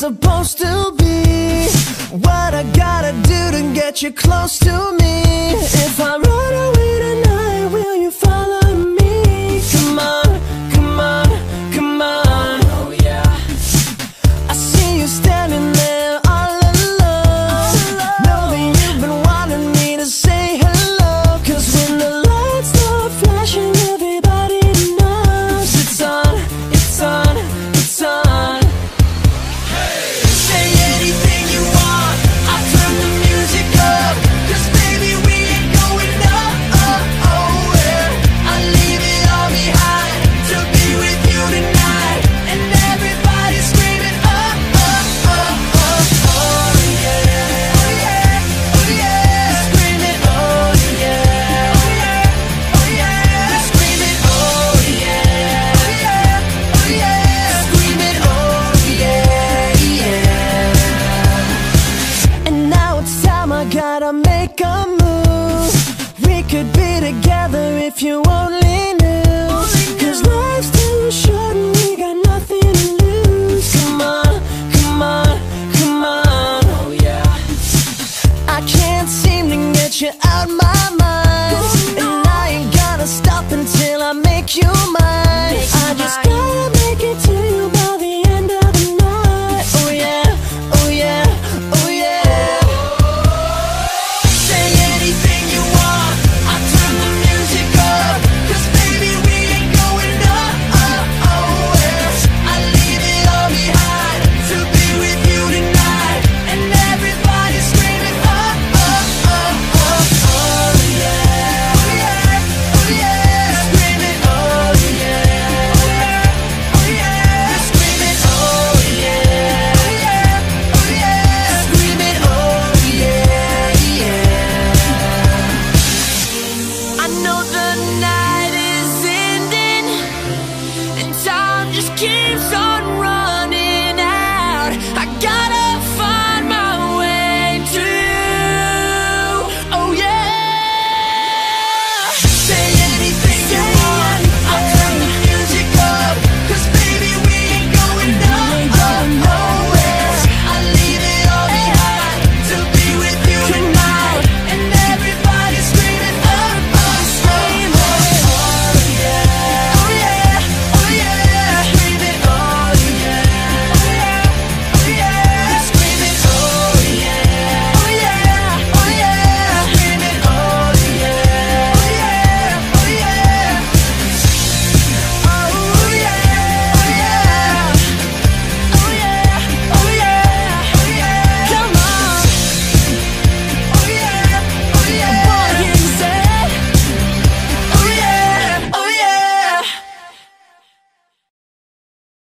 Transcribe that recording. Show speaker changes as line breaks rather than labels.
supposed to be? What I gotta do to get you close to me? If I if you only knew Cause life's too short and we got nothing to lose. Come on, come on, come on. Oh yeah. I can't seem to get you out my mind. And I ain't gonna stop until I make you mine.